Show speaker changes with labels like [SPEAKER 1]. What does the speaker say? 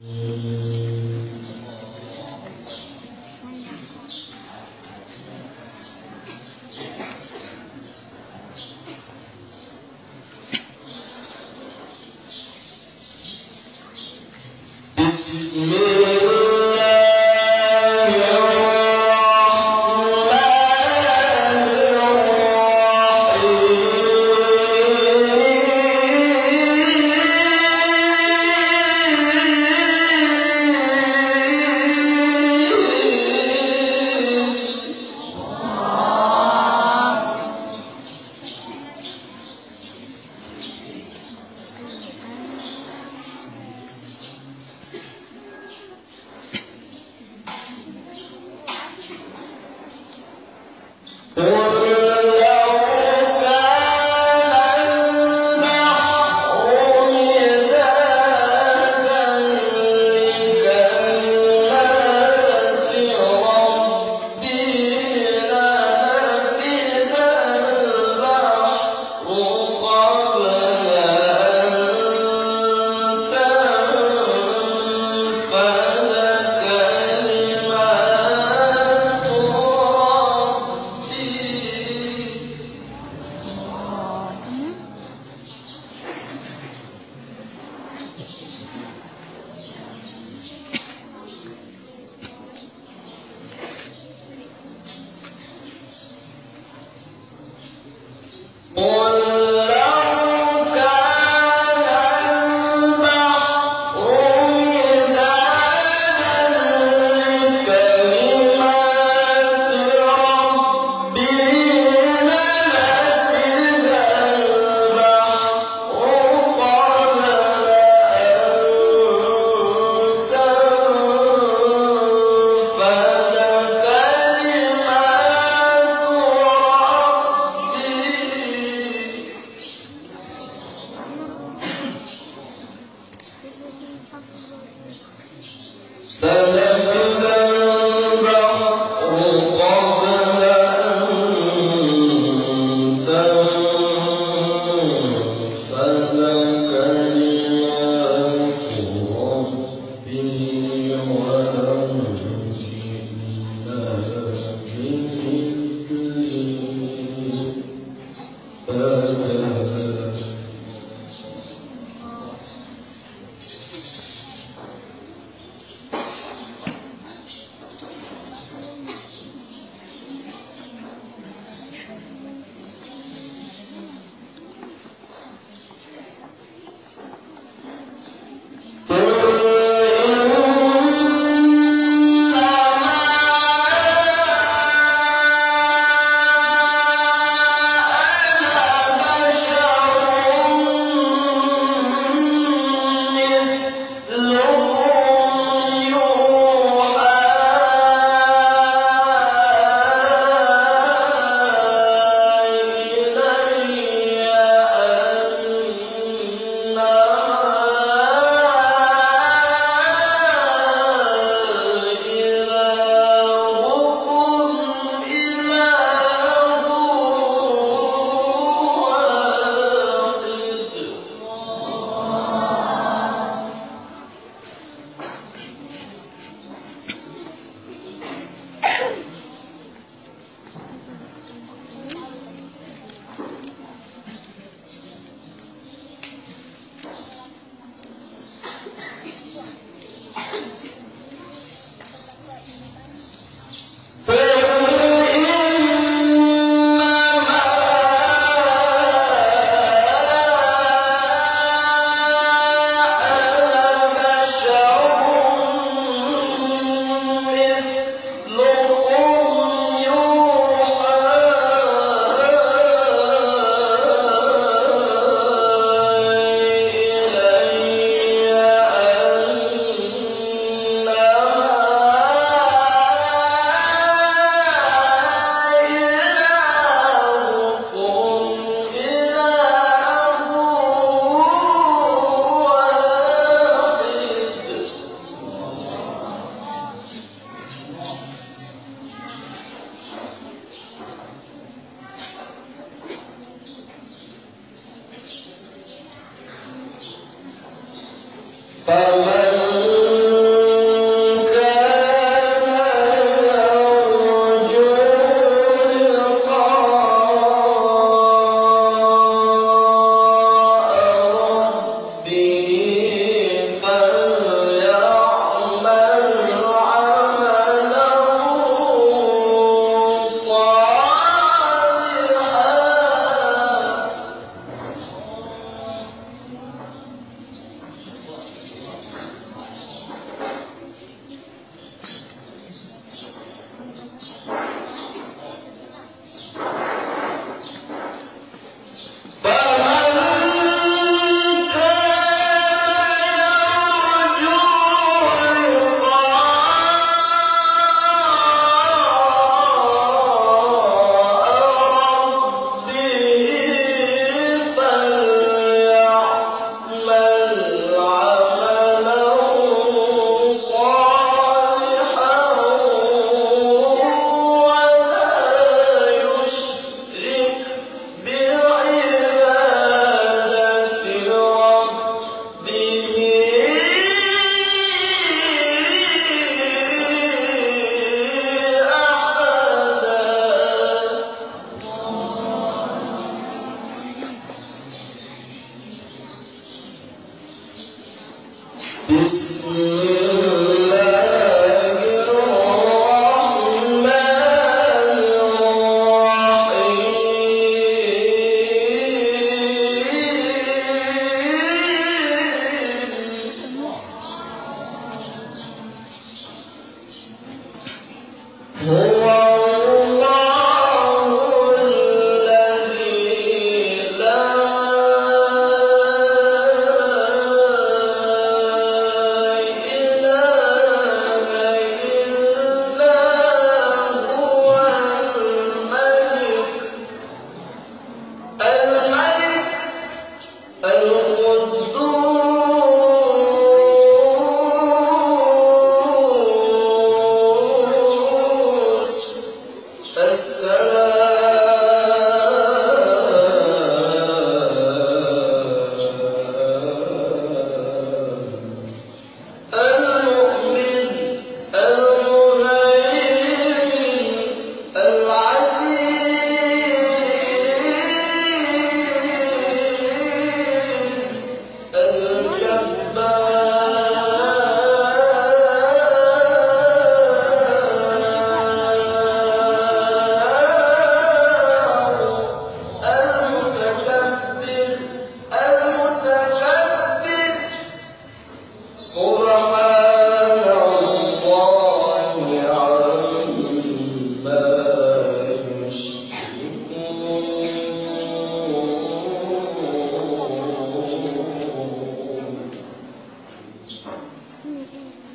[SPEAKER 1] Mm-hmm. Yes. Allah'a you. Good. السلام Thank you.